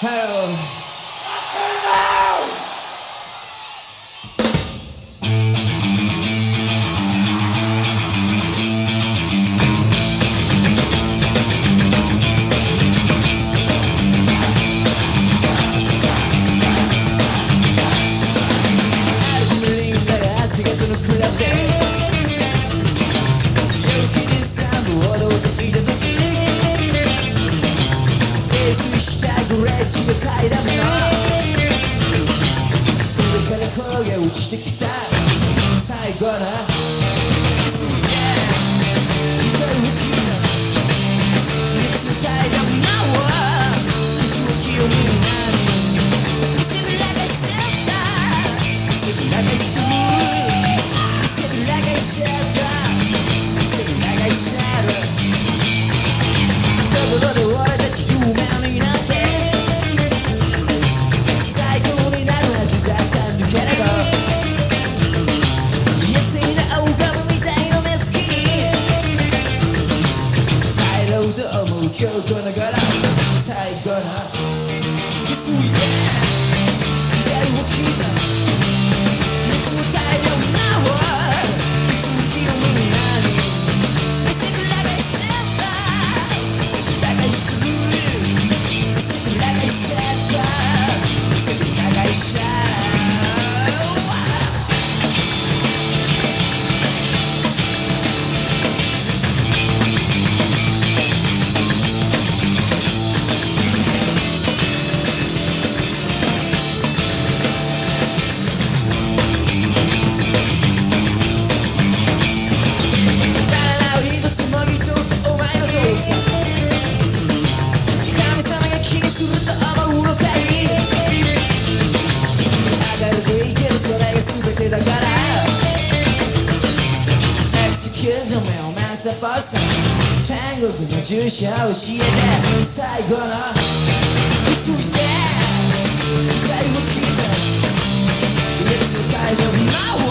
Hell. 立ち向かいの上から転げ落ちてきた。最後の水面一人きりの熱帯の魔王水を清める。今日この頃最後の This weekend をた熱を耐え天国の住所教えて。最後の急いで。時代を聞いて。熱帯の魔法